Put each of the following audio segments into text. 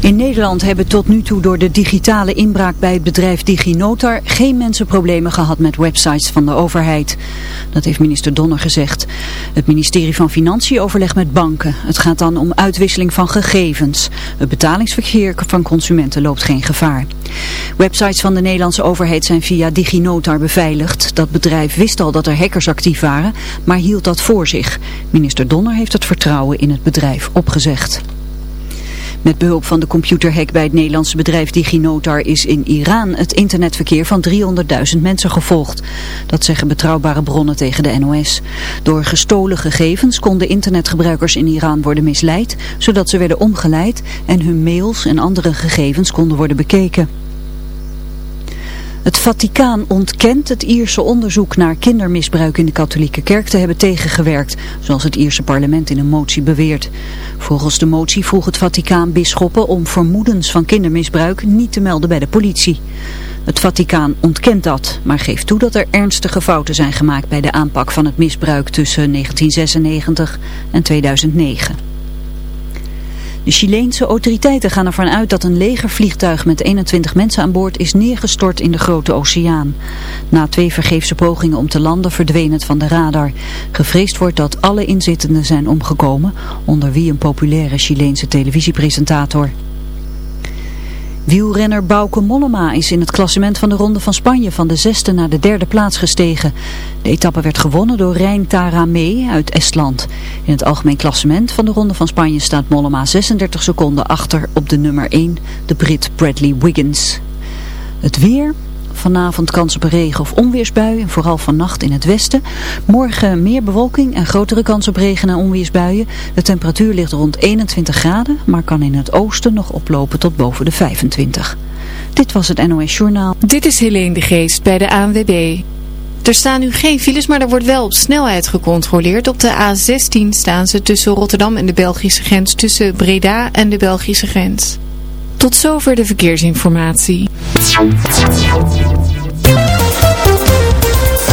In Nederland hebben tot nu toe door de digitale inbraak bij het bedrijf DigiNotar geen mensen problemen gehad met websites van de overheid. Dat heeft minister Donner gezegd. Het ministerie van Financiën overlegt met banken. Het gaat dan om uitwisseling van gegevens. Het betalingsverkeer van consumenten loopt geen gevaar. Websites van de Nederlandse overheid zijn via DigiNotar beveiligd. Dat bedrijf wist al dat er hackers actief waren, maar hield dat voor zich. Minister Donner heeft het vertrouwen in het bedrijf opgezegd. Met behulp van de computerhack bij het Nederlandse bedrijf DigiNotar is in Iran het internetverkeer van 300.000 mensen gevolgd. Dat zeggen betrouwbare bronnen tegen de NOS. Door gestolen gegevens konden internetgebruikers in Iran worden misleid, zodat ze werden omgeleid en hun mails en andere gegevens konden worden bekeken. Het Vaticaan ontkent het Ierse onderzoek naar kindermisbruik in de katholieke kerk te hebben tegengewerkt, zoals het Ierse parlement in een motie beweert. Volgens de motie vroeg het Vaticaan bisschoppen om vermoedens van kindermisbruik niet te melden bij de politie. Het Vaticaan ontkent dat, maar geeft toe dat er ernstige fouten zijn gemaakt bij de aanpak van het misbruik tussen 1996 en 2009. De Chileense autoriteiten gaan ervan uit dat een legervliegtuig met 21 mensen aan boord is neergestort in de Grote Oceaan. Na twee vergeefse pogingen om te landen verdween het van de radar. Gevreesd wordt dat alle inzittenden zijn omgekomen, onder wie een populaire Chileense televisiepresentator. Wielrenner Bauke Mollema is in het klassement van de Ronde van Spanje van de zesde naar de derde plaats gestegen. De etappe werd gewonnen door Rijn Taramee uit Estland. In het algemeen klassement van de Ronde van Spanje staat Mollema 36 seconden achter op de nummer 1, de Brit Bradley Wiggins. Het weer... Vanavond kans op regen- of onweersbuien, vooral vannacht in het westen. Morgen meer bewolking en grotere kans op regen- en onweersbuien. De temperatuur ligt rond 21 graden, maar kan in het oosten nog oplopen tot boven de 25. Dit was het NOS Journaal. Dit is Helene de Geest bij de ANWB. Er staan nu geen files, maar er wordt wel snelheid gecontroleerd. Op de A16 staan ze tussen Rotterdam en de Belgische grens, tussen Breda en de Belgische grens. Tot zover de verkeersinformatie.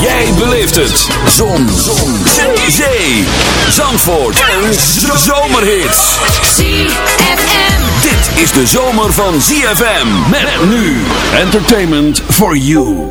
En jij beleeft het. Zon. Zon. Zee. Zee. Zandvoort. Een zomerhit. ZFM. Dit is de zomer van ZFM. Met nu. Entertainment for you.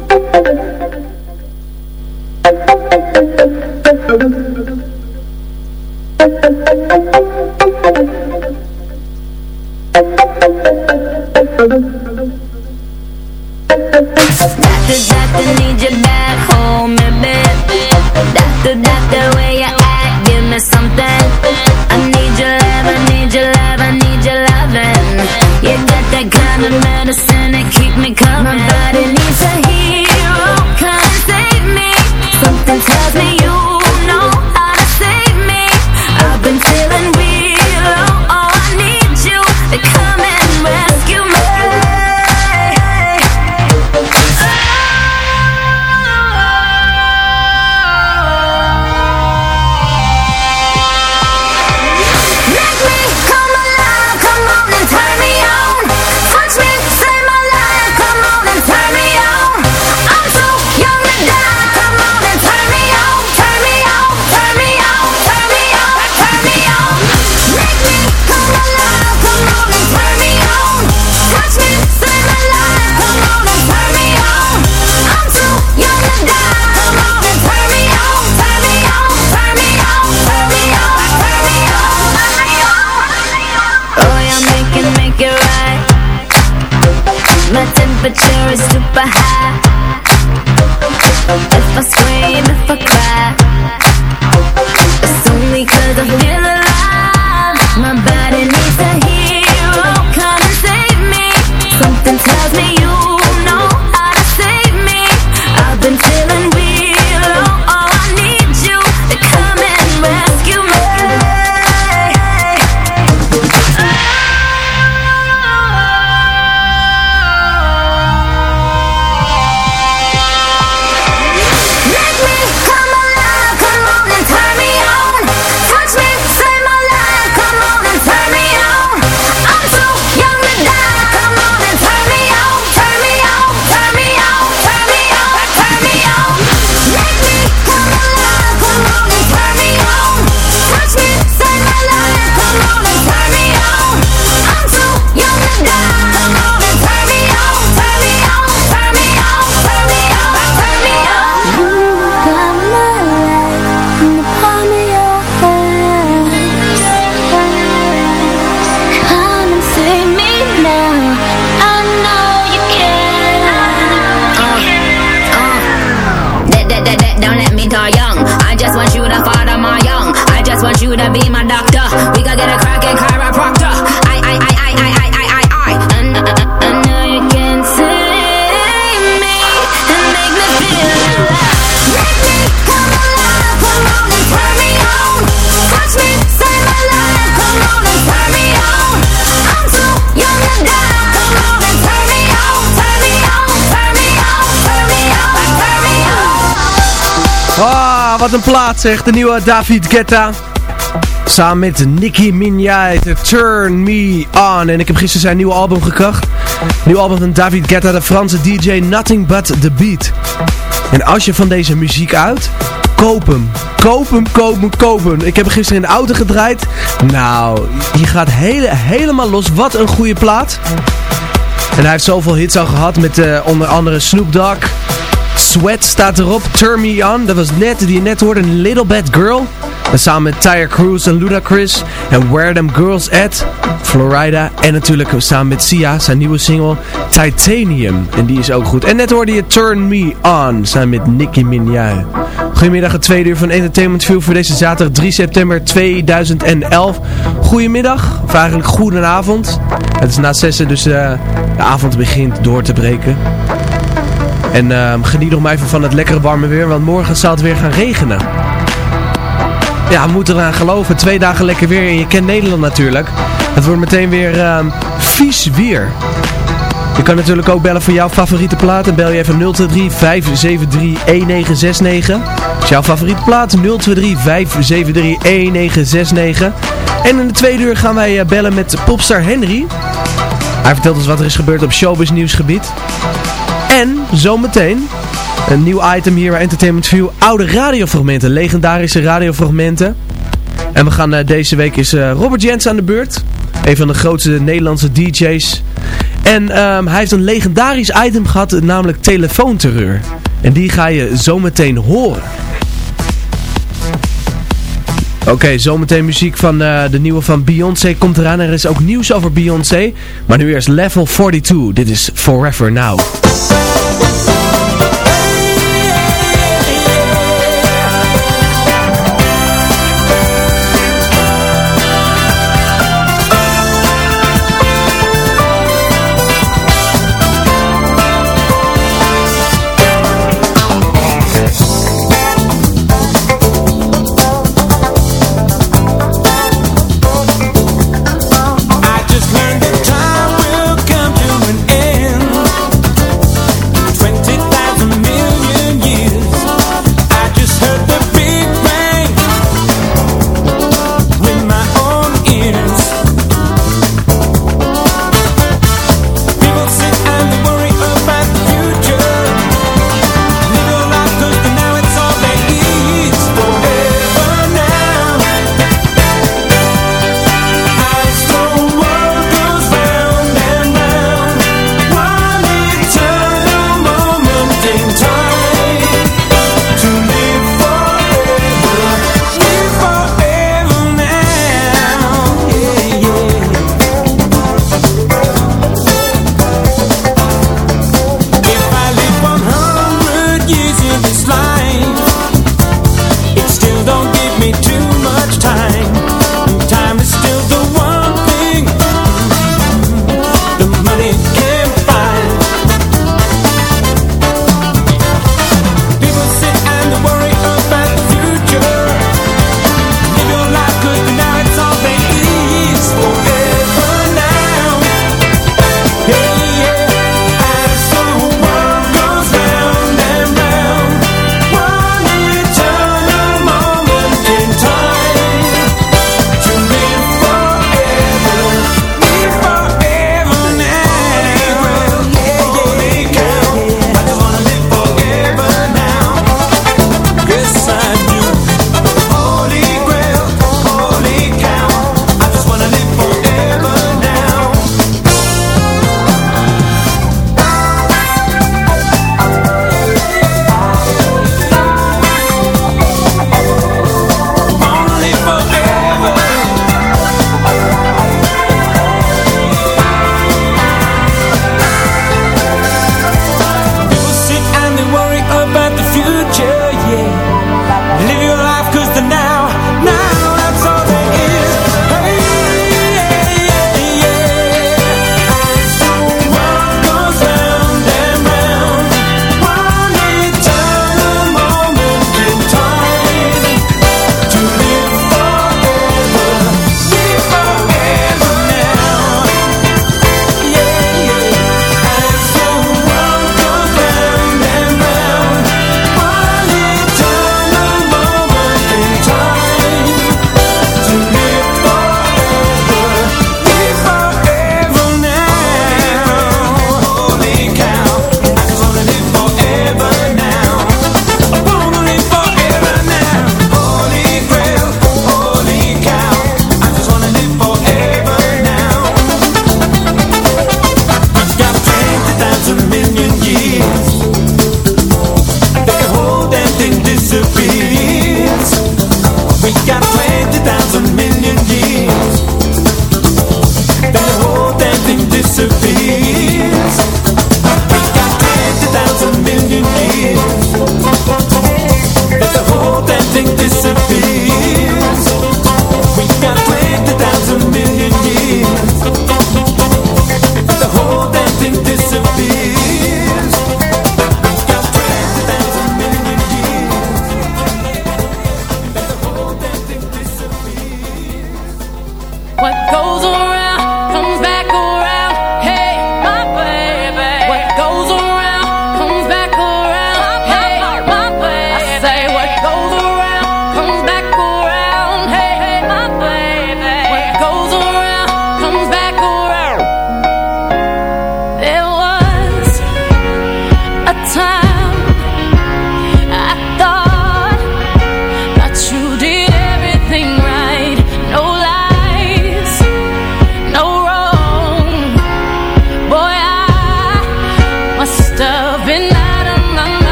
Wat een plaat zeg. De nieuwe David Guetta. Samen met Nicki Minaj, Turn Me On. En ik heb gisteren zijn nieuwe album gekracht. Nieuw album van David Guetta, de Franse DJ Nothing But The Beat. En als je van deze muziek uit, koop hem. Koop hem, koop hem, koop hem. Ik heb hem gisteren in de auto gedraaid. Nou, je gaat hele, helemaal los. Wat een goede plaat. En hij heeft zoveel hits al gehad met eh, onder andere Snoop Dogg. Sweat staat erop. Turn Me On, dat was net, die je net hoorde, Little Bad Girl. En samen met Tyre Cruz en Ludacris. En Where Them Girls At, Florida. En natuurlijk samen met Sia, zijn nieuwe single Titanium. En die is ook goed. En net hoorde je Turn Me On, samen met Nicki Minaj. Goedemiddag, het tweede uur van Entertainment View voor deze zaterdag 3 september 2011. Goedemiddag, of eigenlijk goedenavond. Het is na zessen, dus eh, de avond begint door te breken. En ehm, geniet nog maar even van het lekkere warme weer, want morgen zal het weer gaan regenen. Ja, we moeten eraan geloven. Twee dagen lekker weer en je kent Nederland natuurlijk. Het wordt meteen weer ehm, vies weer. Je kan natuurlijk ook bellen voor jouw favoriete plaat. En bel je even 023 573 1969. Dat is jouw favoriete plaat 023 573 1969. En in de tweede uur gaan wij eh, bellen met popstar Henry. Hij vertelt ons wat er is gebeurd op showbiz nieuwsgebied. En zometeen een nieuw item hier bij Entertainment View. Oude radiofragmenten, legendarische radiofragmenten. En we gaan eh, deze week is eh, Robert Jens aan de beurt. Een van de grootste Nederlandse DJ's. En ehm, hij heeft een legendarisch item gehad, namelijk telefoonterreur. En die ga je zometeen horen. Oké, zometeen muziek van eh, de nieuwe van Beyoncé komt eraan. Er is ook nieuws over Beyoncé. Maar nu eerst Level 42. Dit is Forever Now.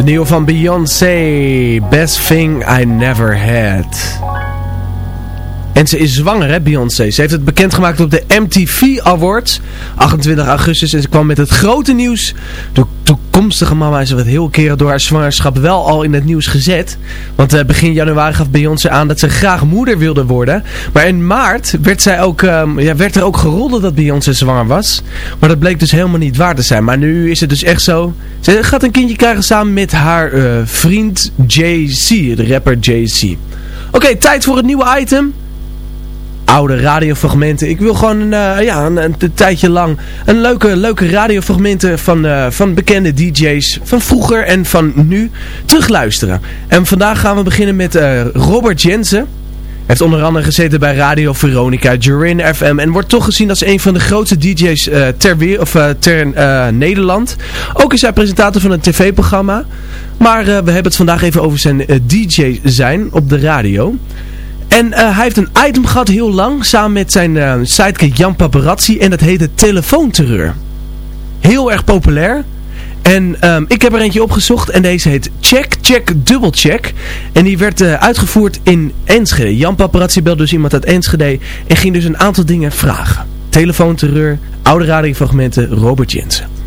De nieuwe van Beyoncé. Best thing I never had. En ze is zwanger, hè, Beyoncé. Ze heeft het bekendgemaakt op de MTV Awards. 28 augustus. En ze kwam met het grote nieuws. Toekomstige mama is wat heel keren door haar zwangerschap wel al in het nieuws gezet. Want uh, begin januari gaf Beyoncé aan dat ze graag moeder wilde worden. Maar in maart werd, zij ook, um, ja, werd er ook geroddeld dat Beyoncé zwanger was. Maar dat bleek dus helemaal niet waar te zijn. Maar nu is het dus echt zo. Ze gaat een kindje krijgen samen met haar uh, vriend Jay-Z. De rapper Jay-Z. Oké, tijd voor het nieuwe item oude radiofragmenten. Ik wil gewoon uh, ja, een, een, tijdje lang een leuke, leuke radiofragmenten van, uh, van bekende DJ's van vroeger en van nu terugluisteren. En vandaag gaan we beginnen met uh, Robert Jensen. Heeft onder andere gezeten bij Radio Veronica, Jurin FM en wordt toch gezien als een van de grootste DJ's ter, weer, of, ter Nederland. Ook is hij presentator van een tv-programma. Maar we hebben het vandaag even over zijn DJ zijn op de radio. En uh, hij heeft een item gehad heel lang, samen met zijn uh, sidekick Jan Paparazzi. En dat heette Telefoonterreur. Heel erg populair. En um, ik heb er eentje opgezocht en deze heet Check, Check, Double Check. En die werd uh, uitgevoerd in Enschede. Jan Paparazzi belde dus iemand uit Enschede en ging dus een aantal dingen vragen. Telefoonterreur, oude radiofragmenten, Robert Jensen.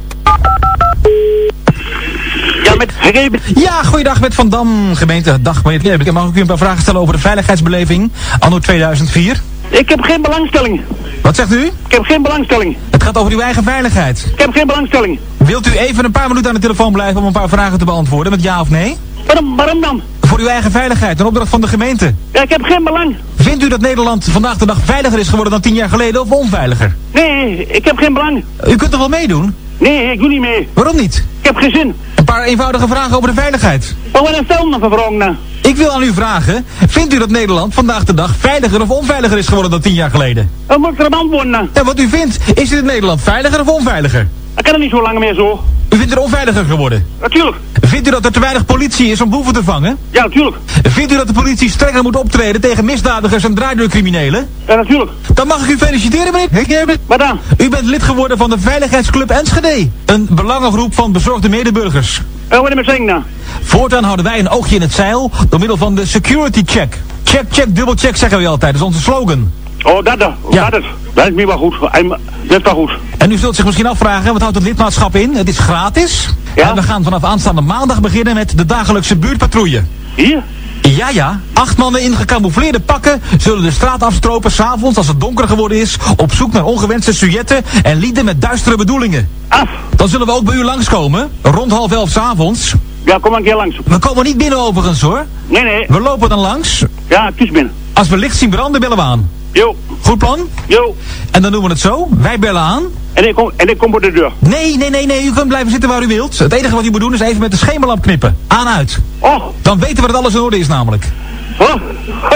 Ja, goeiedag met Van Dam, gemeente. Dag meneer Ik mag ik u een paar vragen stellen over de veiligheidsbeleving anno 2004? Ik heb geen belangstelling. Wat zegt u? Ik heb geen belangstelling. Het gaat over uw eigen veiligheid. Ik heb geen belangstelling. Wilt u even een paar minuten aan de telefoon blijven om een paar vragen te beantwoorden met ja of nee? Waarom, waarom dan? Voor uw eigen veiligheid, een opdracht van de gemeente. Ja, ik heb geen belang. Vindt u dat Nederland vandaag de dag veiliger is geworden dan tien jaar geleden of onveiliger? Nee, ik heb geen belang. U kunt er wel meedoen? Nee, ik doe niet mee. Waarom niet? Ik heb geen zin. Een paar eenvoudige vragen over de veiligheid. Wat dan voor vragen nou? Ik wil aan u vragen, vindt u dat Nederland vandaag de dag veiliger of onveiliger is geworden dan tien jaar geleden? Wat moet ik er antwoorden nou? Ja, wat u vindt, is het in Nederland veiliger of onveiliger? Ik kan er niet zo lang meer zo. U vindt het onveiliger geworden? Natuurlijk. Vindt u dat er te weinig politie is om boeven te vangen? Ja, natuurlijk. Vindt u dat de politie strenger moet optreden tegen misdadigers en draaideurcriminelen? Ja, natuurlijk. Dan mag ik u feliciteren, meneer. Wat dan? U bent lid geworden van de Veiligheidsclub Enschede. Een belangengroep van bezorgde medeburgers. En wat ik zeggen nou? Voortaan houden wij een oogje in het zeil door middel van de security check. Check, check, dubbel check zeggen we altijd. Dat is onze slogan. Oh, dat, dat. Ja. Dat is. Dat is niet wel goed. Dat is wel goed. En u zult zich misschien afvragen, wat houdt het lidmaatschap in? Het is gratis. Ja? En we gaan vanaf aanstaande maandag beginnen met de dagelijkse buurtpatrouille. Hier? Ja, ja. Acht mannen in gecamoufleerde pakken zullen de straat afstropen s'avonds als het donker geworden is, op zoek naar ongewenste sujetten en lieden met duistere bedoelingen. Af! Dan zullen we ook bij u langskomen, rond half elf s'avonds. Ja, kom een keer langs. We komen niet binnen overigens hoor. Nee, nee. We lopen dan langs. Ja, is binnen. Als we licht zien branden, bellen we aan. Jo. Goed plan? Jo. En dan doen we het zo. Wij bellen aan. En ik kom, en ik kom voor de deur. Nee, nee, nee, nee. U kunt blijven zitten waar u wilt. Het enige wat u moet doen is even met de schemerlamp knippen. Aan uit. Oh. Dan weten we dat alles in orde is namelijk. Oh,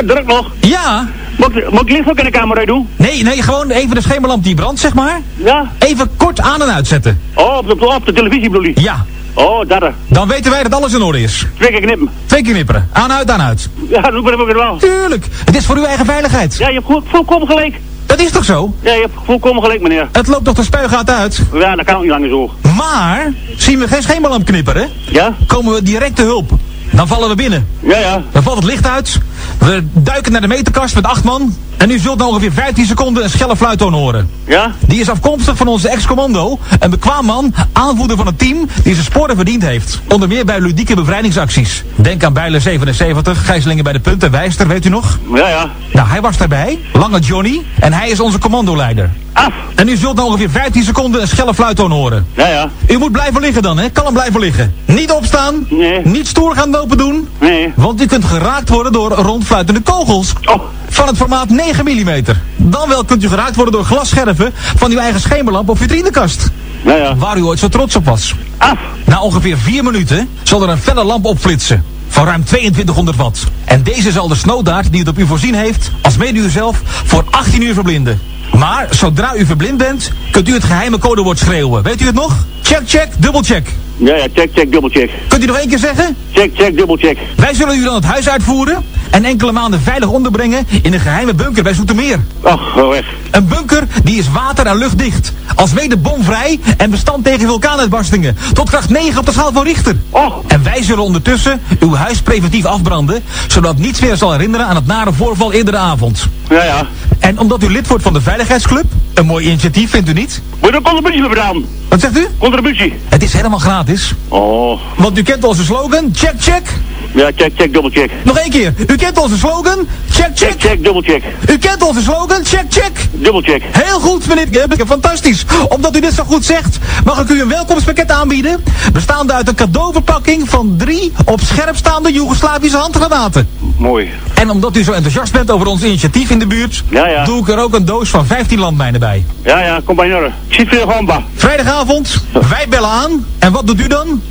druk nog. Ja. Moet, moet ik licht ook in de kamer uit doen? Nee, nee, gewoon even de schemerlamp die brandt, zeg maar. Ja. Even kort aan en uitzetten. Oh, op de, op de televisie bedoel je? Ja. Oh, dat. Dan weten wij dat alles in orde is. Twee keer knippen. Twee keer knipperen. Aan, uit, aan, uit. Ja, dat ben ik wel. Tuurlijk. Het is voor uw eigen veiligheid. Ja, je hebt volkomen gelijk. Dat is toch zo? Ja, je hebt volkomen gelijk, meneer. Het loopt toch de spuigaat uit? Ja, dat kan ook niet langer zo. Maar, zien we geen schemerlamp knipperen? Ja? Komen we direct te hulp. Dan vallen we binnen. Ja, ja. Dan valt het licht uit. We duiken naar de meterkast met acht man. En u zult na ongeveer 15 seconden een schelle fluittoon horen. Ja? Die is afkomstig van onze ex-commando. Een bekwaam man, aanvoerder van een team die zijn sporen verdiend heeft. Onder meer bij ludieke bevrijdingsacties. Denk aan Bijlen 77, gijzelingen bij de punt en Wijster, weet u nog? Ja, ja. Nou, hij was daarbij. Lange Johnny. En hij is onze commandoleider. Af! En u zult na ongeveer 15 seconden een schelle fluittoon horen. Ja, ja. U moet blijven liggen dan, hè? Kan hem blijven liggen. Niet opstaan. Nee. Niet stoer gaan lopen doen. Nee. Want u kunt geraakt worden door rondfluitende kogels. Oh. Van het formaat 9 mm. Dan wel kunt u geraakt worden door glasscherven van uw eigen schemerlamp of vitrinekast. Ja, ja. Waar u ooit zo trots op was. Af! Na ongeveer 4 minuten zal er een felle lamp opflitsen. Van ruim 2200 watt. En deze zal de snowdaard die het op u voorzien heeft, als mede u zelf, voor 18 uur verblinden. Maar zodra u verblind bent, kunt u het geheime codewoord schreeuwen. Weet u het nog? Check, check, dubbel check. Ja, ja, check, check, dubbel check. Kunt u nog één keer zeggen? Check, check, dubbel check. Wij zullen u dan het huis uitvoeren. En enkele maanden veilig onderbrengen in een geheime bunker bij Zoetermeer. Ach, wel weg. Een bunker die is water- en luchtdicht. Als mede bomvrij en bestand tegen vulkaanuitbarstingen. Tot kracht 9 op de schaal van Richter. Oh, En wij zullen ondertussen uw huis preventief afbranden, zodat niets meer zal herinneren aan het nare voorval eerdere avond. ja, ja. En omdat u lid wordt van de Veiligheidsclub, een mooi initiatief vindt u niet? Er een contributie voor gedaan? Wat zegt u? Contributie. Het is helemaal gratis. Oh, Want u kent onze slogan, check check. Ja, check, check, double check. Nog één keer, u kent onze slogan, check Check, check. check, double check. U kent onze slogan, check check. Double check. Heel goed, meneer fantastisch. Omdat u dit zo goed zegt, mag ik u een welkomstpakket aanbieden. Bestaande uit een cadeauverpakking van drie op scherp staande Joegoslavische handgranaten. Mooi. En omdat u zo enthousiast bent over ons initiatief in de buurt, Ja, ja. doe ik er ook een doos van 15 landmijnen bij. Ja, ja, kom bij Norre. Gamba. Vrijdagavond, wij bellen aan. En wat doet u dan?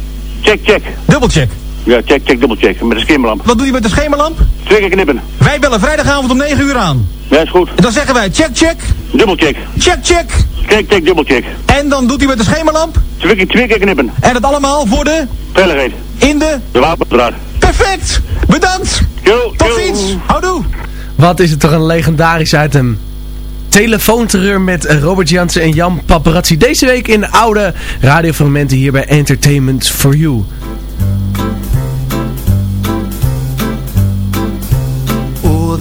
Check, check. Dubbelcheck. Ja, check, check, double check. Met een skimmerlamp. Wat doe je met de schemerlamp? Twee keer knippen. Wij bellen vrijdagavond om 9 uur aan. Ja, is goed. En dan zeggen wij check, check, Double check. check, check. Check, check, double check. En dan doet hij met de schemerlamp. Twee keer, twee keer knippen. En het allemaal voor de, Veiligheid. in de... De wapendraad. Perfect! Bedankt! Yo, Tot yo. ziens! Houdoe! Wat is het toch een legendarisch item. Telefoonterreur met Robert Jansen en Jan Paparazzi. Deze week in oude radiofragmenten hier bij Entertainment for You.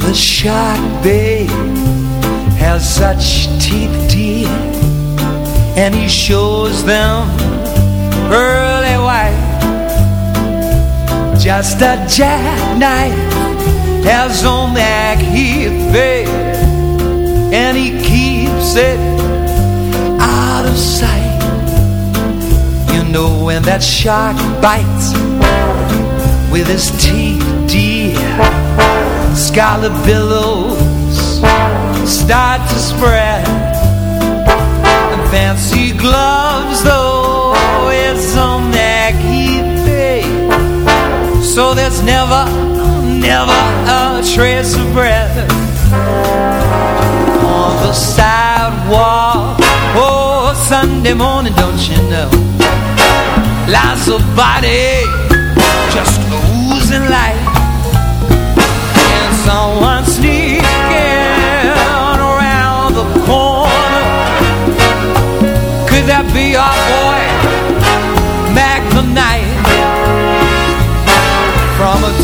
The shark, babe, has such teeth, dear, and he shows them pearly white. Just a jackknife has on that heat, babe, and he keeps it out of sight. You know when that shark bites with his teeth, dear scarlet billows start to spread. And fancy gloves though it's on that heat babe so there's never never a trace of breath on the sidewalk. Oh Sunday morning don't you know? Lies a body just oozing light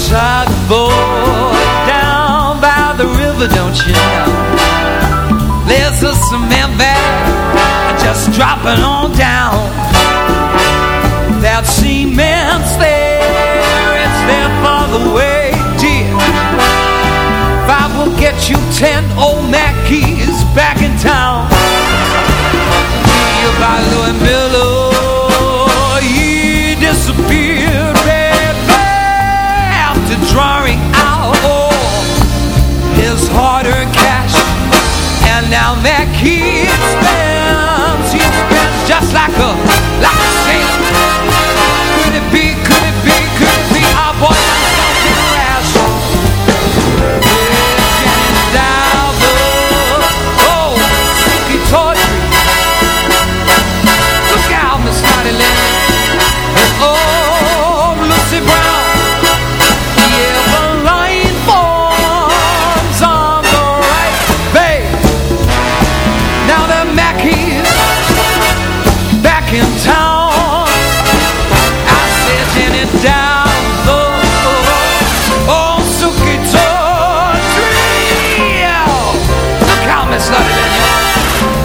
From a tugboat down by the river, don't you know? There's a cement bag just dropping on down. That cement's there, it's there for the way, dear. If I will get you ten old Mackeys back in town. Be by Louis Miller, And now Mackey spends, he spends just like a, like a sailor.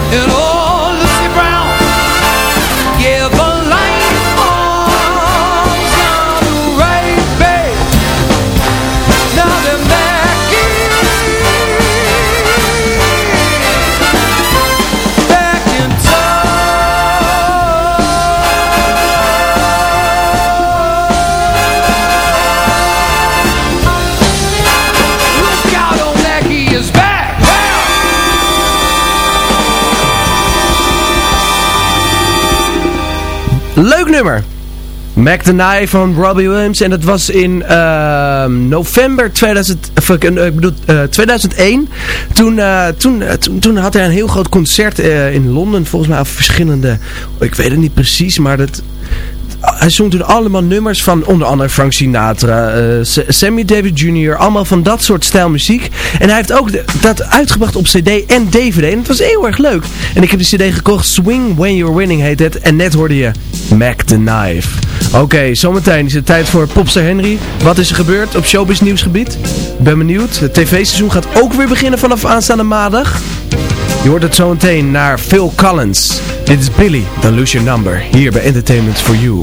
And oh, nummer. Mac the Knife van Robbie Williams. En dat was in ehm, november 2000, of, ik ik bedoel, eh, 2001. Toen, eh, toen, eh, toen, toen had hij een heel groot concert eh, in Londen. Volgens mij over verschillende... Ik weet het niet precies, maar dat... hij zong toen allemaal nummers van onder andere Frank Sinatra, eh, Sammy David Jr., allemaal van dat soort stijl muziek. En hij heeft ook dat uitgebracht op cd en dvd en het was heel erg leuk. En ik heb die cd gekocht, Swing When You're Winning heet het. En net hoorde je Mac the Knife. Oké, zometeen is het tijd voor Popster Henry. Wat is er gebeurd op showbiz nieuwsgebied? Ben benieuwd. Het tv-seizoen gaat ook weer beginnen vanaf aanstaande maandag. Je hoort het zo meteen naar Phil Collins. Dit is Billy, Don't Lose Your Number, hier bij Entertainment For You.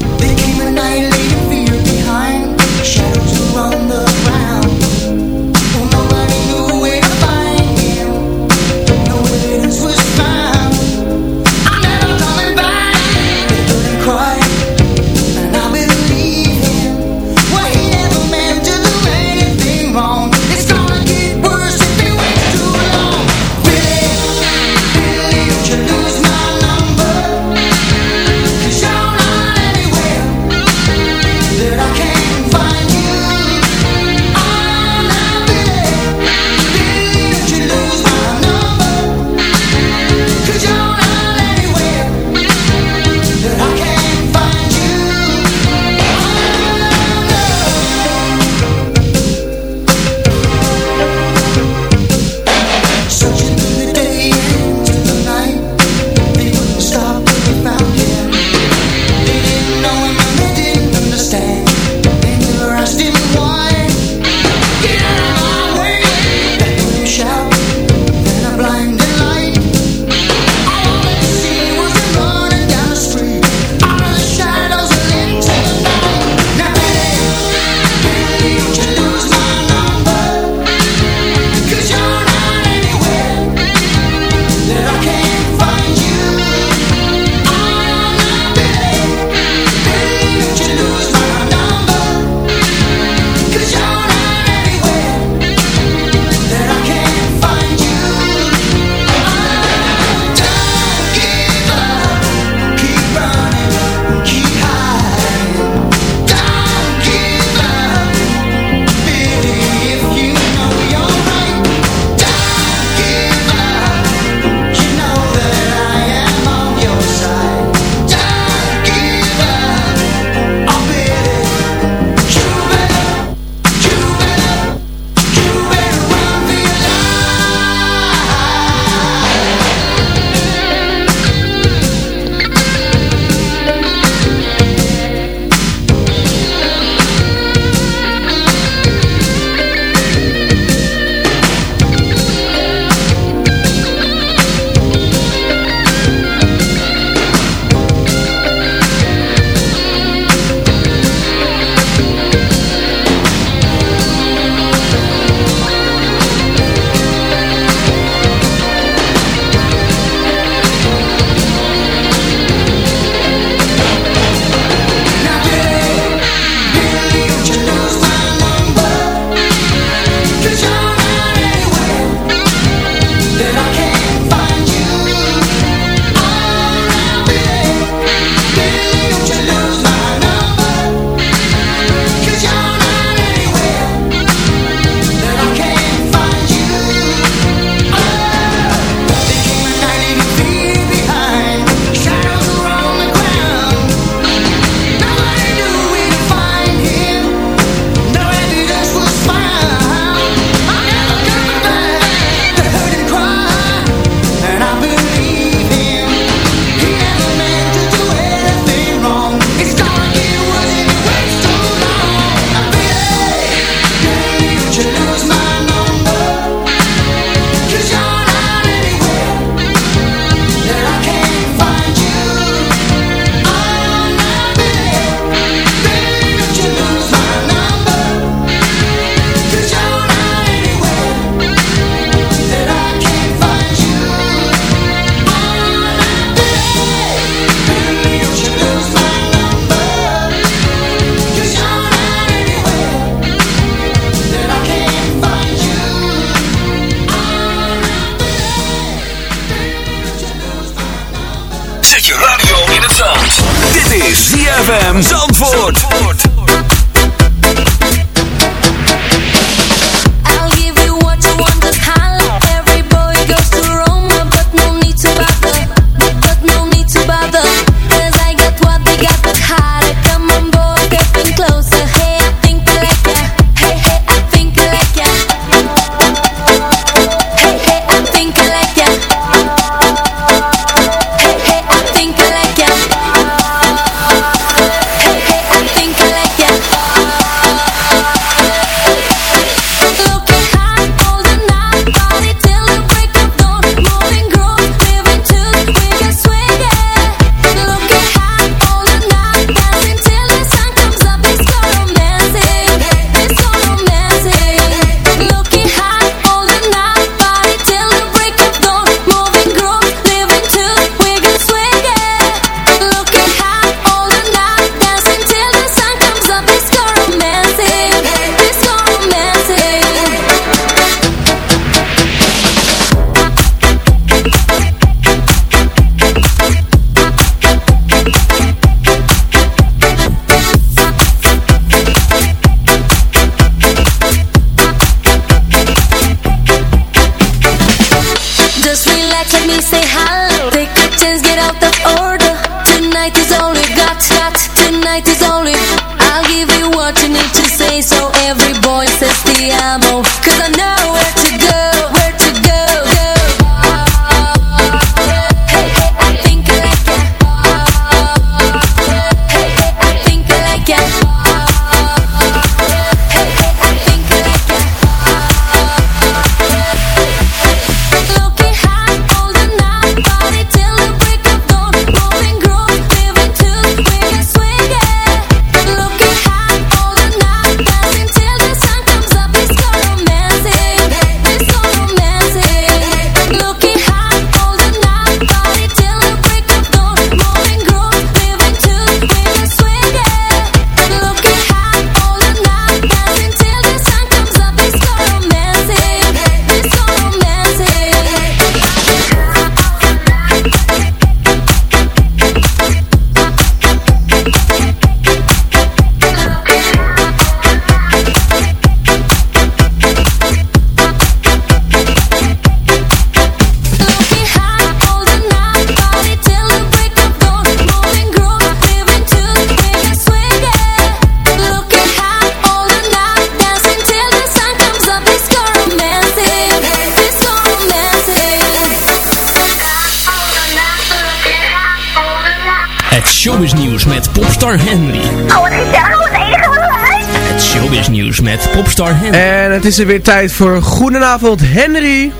Het is er weer tijd voor Goedenavond Henry.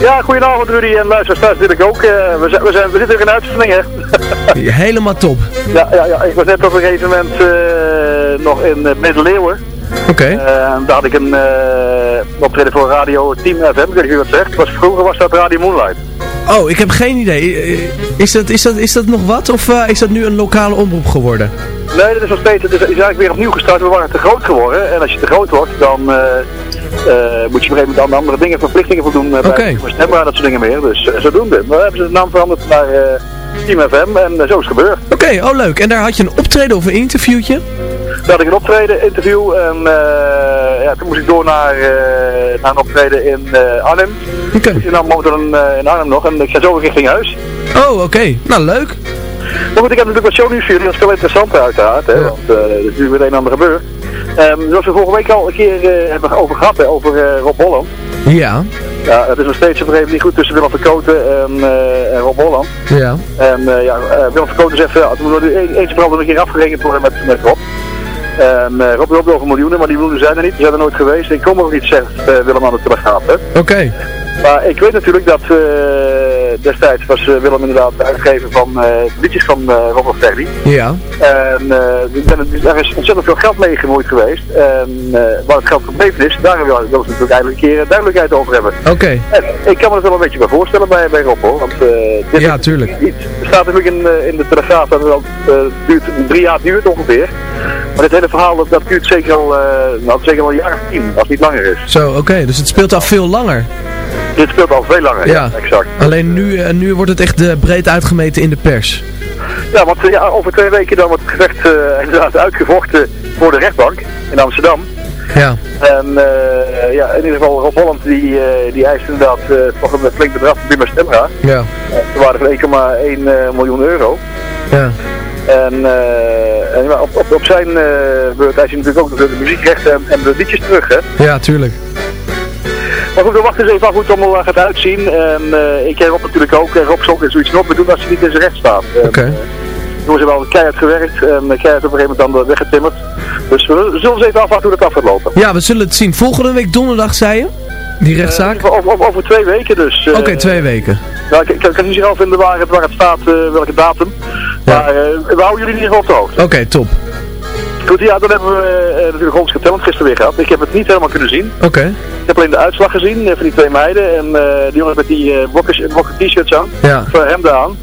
Ja, goedenavond Rudy en luisteraars natuurlijk ook. Eh, we, zijn, we, zijn, we zitten in uitzending, hè? Helemaal top. ja, ja, ja, ik was net op een gegeven moment eh, nog in uh, Middeleeuwen. Oké. Eh, daar had ik een optreden voor Radio Team FM, ik weet niet wat zegt. Was, vroeger was dat Radio Moonlight. Oh, ik heb geen idee. Is dat, is dat, is dat nog wat of is dat nu een lokale omroep geworden? Nee, dat is nog steeds, het is, is eigenlijk weer opnieuw gestart. We waren te groot geworden en als je te groot wordt, dan... eh, eh, moet je op een gegeven moment aan andere dingen, verplichtingen voldoen uh, bij Oké. stemmen en dat soort dingen meer. Dus uh, zodoende. Maar hebben ze de naam veranderd naar Team FM en zo is het gebeurd. Oké, oh leuk. En daar had je een optreden of een interviewtje? Daar had ik een optreden, interview en uh, ja, toen moest ik door naar, naar een optreden in Arnhem. Oké. Ik zit nou momenteel in, in Arnhem nog en ik ga zo weer richting huis. Oh, oké. Okay. Nou, leuk. Maar goed, ik heb natuurlijk wat shownieuws voor jullie, dat is veel interessanter uiteraard, hè, ja. want er is natuurlijk weer een en ander gebeurd. Um, zoals we vorige week al een keer uh, hebben over gehad, hè, over uh, Rob Holland. Ja. Ja, het is nog steeds een gegeven niet goed tussen Willem Verkoten en, uh, en Rob Holland. Ja. En ja, Willem Verkoten zegt, ja, het moet eens vooral een keer afgerekend worden met, met Rob. En uh, Rob wil over miljoenen, maar die miljoenen zijn er niet, die zijn er nooit geweest. Ik kom er ook niet, zegt Willem aan de telegraaf. Oké. Okay. Maar ik weet natuurlijk dat destijds was Willem inderdaad de uitgever van liedjes van Rob en Ferry. Ja. En daar is ontzettend veel geld mee gemoeid geweest. En waar het geld gebleven is, daar willen we natuurlijk eigenlijk een keer duidelijkheid over hebben. Oké. Okay. Ik kan me het wel een beetje bij voorstellen bij, bij Rob hoor. Want, dit ja, tuurlijk. Iets, er staat natuurlijk in, in de telegraaf dat het al duurt, drie jaar duurt ongeveer. Maar dit hele verhaal dat, dat duurt zeker al, nou, zeker al een jaar of tien, als het niet langer is. Zo, oké. Okay. Dus het speelt al veel langer. Dit speelt al veel langer, ja, exact. Alleen nu, uh, nu wordt het echt uh, breed uitgemeten in de pers. Ja, want uh, ja, over twee weken dan wordt het gevecht inderdaad uitgevochten voor de rechtbank in Amsterdam. Ja. En ja, in ieder geval Rob Holland die, die eist inderdaad toch een flink bedrag voor Bima Stemra. Ja. De waarde van 1,1 miljoen euro. Ja. En, uh, en op, op, op zijn uh, beurt eist hij natuurlijk ook de, de muziekrechten en, en de liedjes terug, hè? Ja, tuurlijk. Maar goed, we wachten eens even af hoe het allemaal gaat uitzien. En uh, ik heb Rob natuurlijk ook. En Rob zal ook zoiets nog doen als hij niet in zijn recht staat. Oké. Okay. Jongens hebben al keihard gewerkt en keihard op een gegeven moment dan weggetimmerd. Dus we zullen eens even afwachten hoe dat af gaat lopen. Ja, we zullen het zien. Volgende week donderdag, zei je? Die rechtszaak? Uh, over, over, twee weken dus. Oké, okay, twee weken. Nou, ik, ik kan niet zelf vinden waar het, waar het staat, uh, welke datum. Ja. Maar we houden jullie in ieder geval op de hoogte. Oké, okay, top. Goed, ja, dan hebben we uh, natuurlijk ons getalent gisteren weer gehad. Ik heb het niet helemaal kunnen zien. Oké. Okay. Ik heb alleen de uitslag gezien van die twee meiden. En die jongens met die bokken t-shirts aan. Ja. Voor hem aan.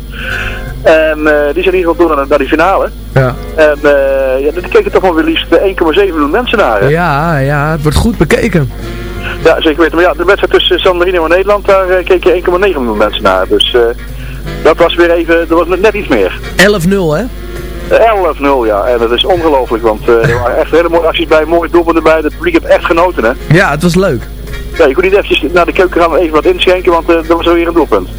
En die zijn in ieder geval door naar, naar die finale. Ja. En ja, die keken toch wel weer liefst 1,7 miljoen mensen naar. Hè? Ja, ja, het wordt goed bekeken. Ja, zeker weten. Maar ja, de wedstrijd tussen San Marino en Nederland, daar uh, keken 1,9 miljoen mensen naar. Dus uh, dat was weer even, dat was net iets meer. 11-0 hè? 11-0 ja, en dat is ongelooflijk, want uh, er waren echt hele mooie acties bij, mooie doelpunten bij. Het publiek heeft echt genoten hè. Ja, het was leuk. Ja, je kon niet eventjes naar de keuken gaan en even wat inschenken, want eh, dat was alweer een doelpunt.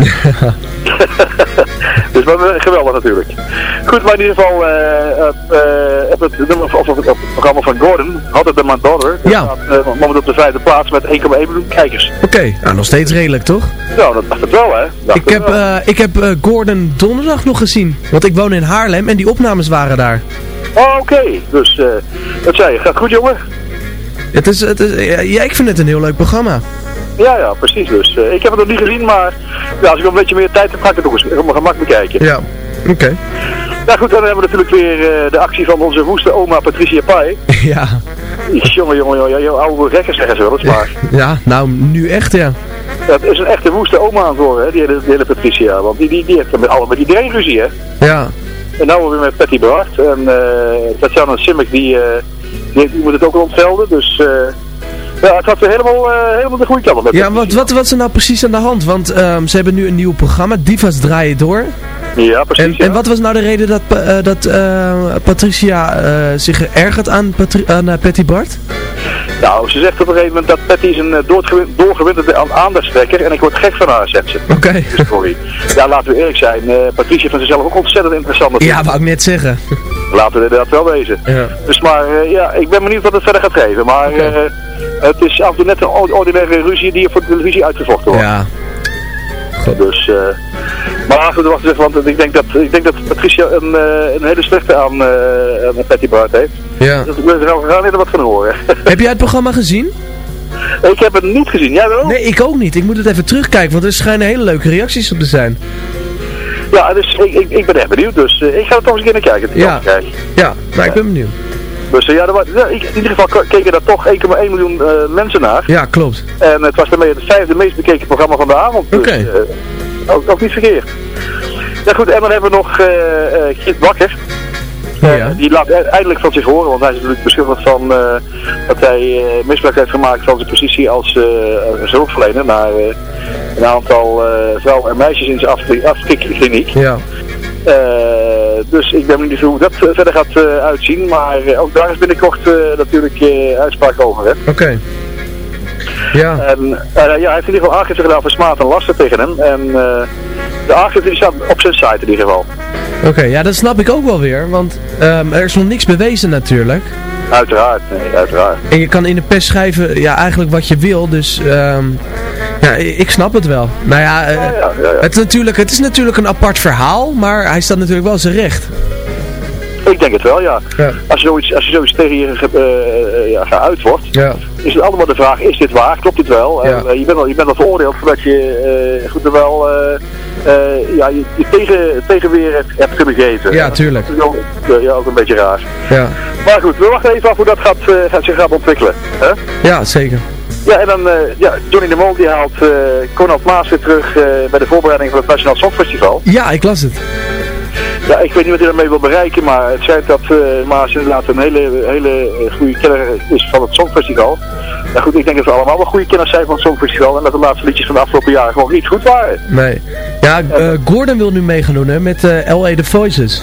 dus maar, eh, geweldig natuurlijk. Goed, maar in ieder geval, eh, eh, eh, op, het, nummer, of, op het programma van Gordon had het de. Dat Ja. staat momenteel op de vijfde plaats met 1,1 miljoen kijkers. Oké, nou nog steeds redelijk toch? Nou, dat dacht het wel, hè? Dacht Ik heb, wel. eh, ik heb Gordon donderdag nog gezien. Want ik woon in Haarlem en die opnames waren daar. Oh, oké. Dus, eh wat zei je? Gaat goed, jongen? Het is, het is, ja, ik vind het een heel leuk programma. Ja, ja, precies. Dus eh, ik heb het nog niet gezien, maar ja, als ik een beetje meer tijd heb, ga ik het nog eens op mijn gemak bekijken. Ja, oké. Nou goed, dan hebben we natuurlijk weer eh, de actie van onze woeste oma Patricia Pai. ja. Jongen, jongen, jongen, jongen, oude rekken zeggen ze wel eens, maar ja, nou nu echt ja. het is een echte woeste oma aan het worden, hè, die hele, die hele Patricia. Want die, die, die heeft met alle met iedereen ruzie, hè. Ja. En nou weer met Patty Bart. En uh, Tatjana Simic, die, eh, die, die moet het ook wel ontvelden. Dus eh, ja, het gaat weer helemaal, eh, helemaal de goede kant op. Ja, wat, wat, wat is er nou precies aan de hand? Want ehm, ze hebben nu een nieuw programma, Divas draaien door. Ja, precies. En, ja. en wat was nou de reden dat, eh, dat Patricia zich ergert aan, Patri aan Patty Bart? Nou, ze zegt op een gegeven moment dat Patty is een doorgewin- doorgewinterde aan- aandachtstrekker en ik word gek van haar, zegt ze. Oké. Sorry. Ja, laten we eerlijk zijn. Patricia vindt zichzelf ook ontzettend interessant. Ja, wou ik net zeggen. Laten we dat wel wezen. Ja. Dus maar, eh, ja, ik ben benieuwd wat het verder gaat geven. Maar Oké. eh, het is af en toe net een or- ordinaire ruzie die er voor de televisie uitgevochten wordt. Ja. Dus, eh maar goed, wacht even, want ik denk dat, ik denk dat Patricia een, een hele slechte aan, aan Patty Bart heeft. Ja. Dus we gaan er wat van horen. Heb jij het programma gezien? ik heb het niet gezien, jij wel? Nee, ik ook niet. Ik moet het even terugkijken, want er schijnen hele leuke reacties op te zijn. Ja, dus ik, ik, ik ben echt benieuwd, dus eh, ik ga er toch eens een keer naar kijken. Ja. kant kijken. Ja, maar ik ben benieuwd. Dus eh, ja, er was, ja, in ieder geval keken daar toch 1,1 miljoen eh, mensen naar. Ja, klopt. En het was daarmee het vijfde meest bekeken programma van de avond. Dus, Oké. eh, ook, ook niet verkeerd. Ja goed, en dan hebben we nog eh eh Giet Bakker. Eh, Ja. Die laat e- eindelijk van zich horen, want hij is natuurlijk beschuldigd van eh, dat hij eh, misbruik heeft gemaakt van zijn positie als, eh, als hulpverlener naar eh, een aantal eh, vrouwen en meisjes in zijn afki- afkikkliniek. Ja. Eh, dus ik ben benieuwd hoe dat eh, verder gaat eh, uitzien, maar eh, ook daar is binnenkort eh, natuurlijk eh, uitspraak over. Oké. Ja. En eh, ja, hij heeft in ieder geval aangifte gedaan van smaad en lasten tegen hem. En eh, de aangifte die staat op zijn site in ieder geval. Oké, ja, dat snap ik ook wel weer, want ehm, er is nog niks bewezen natuurlijk. Uiteraard, nee, uiteraard. En je kan in de pers schrijven, ja, eigenlijk wat je wil, dus ehm, ja, ik snap het wel. Nou ja, eh, Ja, ja, ja, ja. Het, is natuurlijk, het is natuurlijk een apart verhaal, maar hij staat natuurlijk wel zijn recht. Ik denk het wel, ja. Ja. Als, je zoiets, als je zoiets tegen je eh, ja, geuit wordt, Ja. is het allemaal de vraag, is dit waar? Klopt dit wel? En, eh, je, bent wel je bent wel veroordeeld voordat je eh, goed er wel ja, je, je tegen, tegenweer hebt, hebt kunnen geven. Ja, tuurlijk. Dat is ook, ja, ook een beetje raar. Ja, Maar goed, we wachten even af hoe dat gaat, gaat zich gaat ontwikkelen. Hè? ja zeker. Ja, en dan, ja, Johnny de Mol die haalt Conrad Maas weer terug bij de voorbereiding van het Nationaal Songfestival. Ja, ik las het. Ja, ik weet niet wat hij daarmee wil bereiken, maar het schijnt dat eh, Maas inderdaad een hele, hele eh, goede kenner is van het Songfestival. Nou goed, ik denk dat we allemaal wel goede kenners zijn van het Songfestival en dat de laatste liedjes van de afgelopen jaren gewoon niet goed waren. Nee. Ja, eh, Gordon wil nu meegaan doen, hè, met eh LA The Voices.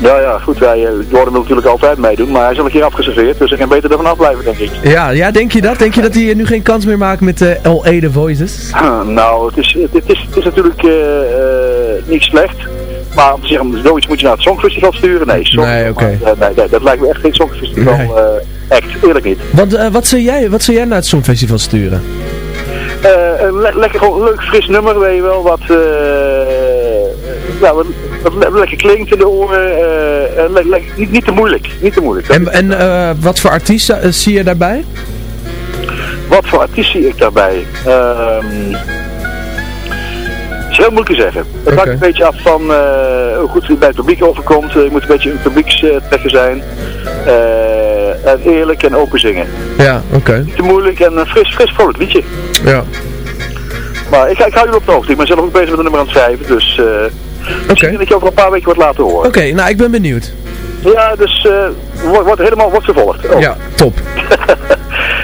Ja, ja, goed, wij, Jordan wil natuurlijk altijd meedoen, maar hij is al een keer afgeserveerd, dus hij kan beter ervan afblijven, denk ik. Ja, ja, denk je dat? Denk je dat hij nu geen kans meer maakt met LA The Voices? nou, het is, het, is, het is natuurlijk niet slecht. Maar om te zeggen, zoiets moet je naar het Songfestival sturen? Nee, sorry. Nee. Maar, eh, nee, nee, dat lijkt me echt geen Songfestival Nee. eh, act, eerlijk niet. Want eh, wat, zou jij, wat zou jij naar het Songfestival sturen? Een le- lekker gewoon leuk fris nummer, weet je wel, wat, eh, ja, wat, wat le- lekker klinkt in de oren. en le- niet, niet te moeilijk, niet te moeilijk. En, en eh, wat voor artiest eh, zie je daarbij? Wat voor artiest zie ik daarbij? Ehm heel moeilijk te zeggen. Het Oké. hangt een beetje af van eh, hoe goed het bij het publiek overkomt. Eh, je moet een beetje een publiekstrekker zijn. Eh, en eerlijk en open zingen. Ja, oké. Niet te moeilijk en een fris, fris vrolijk liedje. Ja. Maar ik, ik hou je op de hoogte. Ik ben zelf ook bezig met een nummer aan het schrijven. Dus eh misschien dat je over een paar weken wat laten horen. Oké, nou ik ben benieuwd. Ja, dus wordt, wordt helemaal wordt vervolgd. Oh. Ja, top.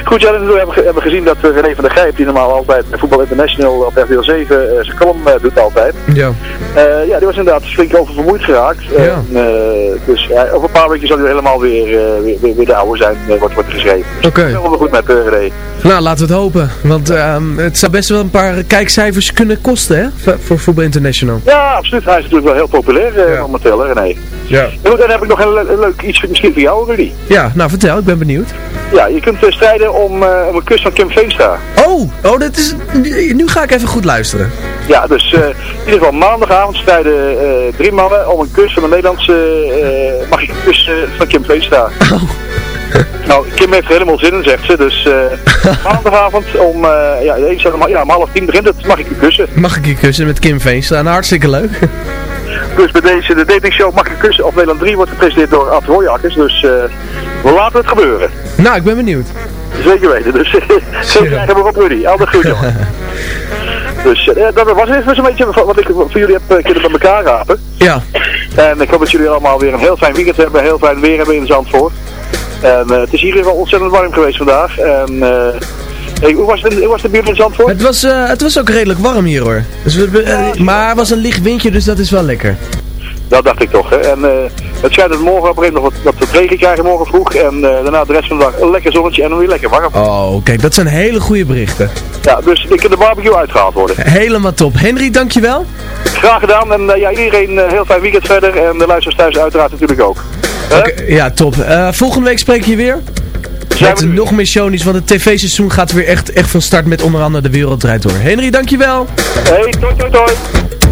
Goed, ja, we hebben, ge- hebben gezien dat eh, René van der Gijp, die normaal altijd bij Voetbal International op RTL 7 eh, zijn column eh, doet altijd. Ja. Ja, die was inderdaad flink over vermoeid geraakt. Ja. En, dus ja, over een paar weken zal hij helemaal weer, eh, weer, weer, de oude zijn, wordt, wordt geschreven. Dus Oké. helemaal goed met René. Nou, laten we het hopen. Want ehm, het zou best wel een paar kijkcijfers kunnen kosten, hè? Voor- Voor Voetbal International. Ja, absoluut. Hij is natuurlijk wel heel populair eh, momenteel, hè, René. Ja. En dan heb ik nog een, le- een leuk iets misschien voor jou, Rudy. Ja, nou vertel, ik ben benieuwd. Ja, je kunt eh, strijden om, eh, om een kus van Kim Veenstra. Oh, oh dat is, nu ga ik even goed luisteren. Ja, dus eh, in ieder geval maandagavond strijden drie mannen om een kus van de Nederlandse, mag ik een kus van Kim Veenstra. Nou, Kim heeft er helemaal zin in, zegt ze. Dus maandagavond om, ja, om, ja, om half tien begint het, mag ik je kussen. Mag ik je kussen met Kim Veenstra? Nou, hartstikke leuk. Dus bij deze, de datingshow Mag ik je kussen op Nederland 3 wordt gepresenteerd door Ad Royakkers. Dus eh, we laten het gebeuren. Nou, ik ben benieuwd. Zeker weten. Dus zo krijgen we op Rudy. Altijd goed, jongen. Dus eh, dat was even zo'n beetje wat ik voor jullie heb eh, kunnen bij elkaar rapen. Ja. En ik hoop dat jullie allemaal weer een heel fijn weekend hebben, heel fijn weer hebben in Zandvoort. En het is hier wel ontzettend warm geweest vandaag. En hey, hoe, was het, hoe was het bij jullie in Zandvoort? Het was, eh, het was ook redelijk warm hier hoor. Dus we, eh, maar er was een licht windje, dus dat is wel lekker. Dat dacht ik toch. Hè. En eh, het schijnt dat morgen op een gegeven moment nog wat, wat regen krijgen morgen vroeg. En daarna de rest van de dag een lekker zonnetje en dan weer lekker warm. Oh, kijk, dat zijn hele goede berichten. Ja, dus ik kan de barbecue uitgehaald worden. Helemaal top. Henry, dankjewel. Graag gedaan. En ja, iedereen een heel fijn weekend verder. En de luisteraars thuis uiteraard natuurlijk ook. Ja, top. Volgende week spreek je weer. Met nog meer shownies, want het tv-seizoen gaat weer echt, echt van start met onder andere De Wereld Draait Door. Henry, dankjewel. Hey, toi toi toi.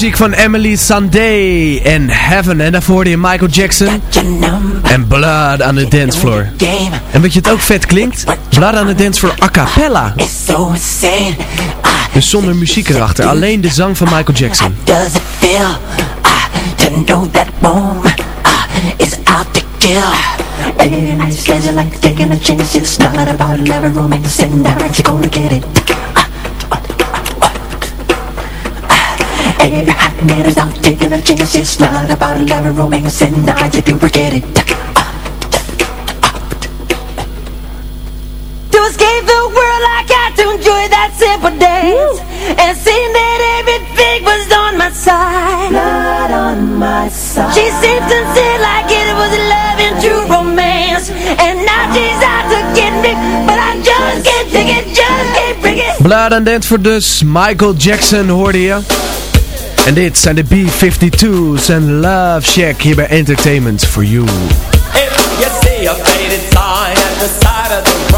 muziek van Emily Sunday in Heaven. En daarvoor hoorde je Michael Jackson en Blood on the Dance Floor. En weet je het ook vet klinkt? Blood on the Dance Floor a cappella. Dus zonder muziek erachter, alleen de zang van Michael Jackson. Taking a chance, it's not about never romance and you're gonna get it ain't a half minute, not taking a chance. It's not about a lot romance, and I didn't do forget it. To escape the world, I got to enjoy that simple dance Woo. and seeing that everything was on my side. Not on my side. She seemed sincere, like it was love and true romance, and now she's out to get me, but I just can't take it, just can't bring it. Blood and Dance for dus, Michael Jackson hoorde je. En dit zijn de B-52's en Love Shack hier bij Entertainment for You. If you see a faded sign at the side of the road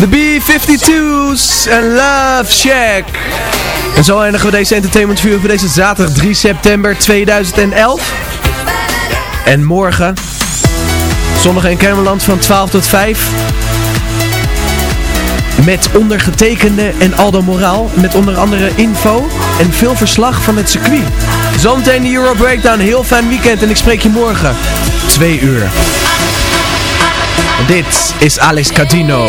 De B-52's en Love Shack. En zo eindigen we deze Entertainment View voor deze zaterdag 3 september 2011. En morgen, zondag in Kermeland van 12 tot 5. Met ondergetekende en Aldo Moraal. Met onder andere info en veel verslag van het circuit. Zometeen de Euro Breakdown. Heel fijn weekend en ik spreek je morgen. 2 uur. Dit is Alex Cardino.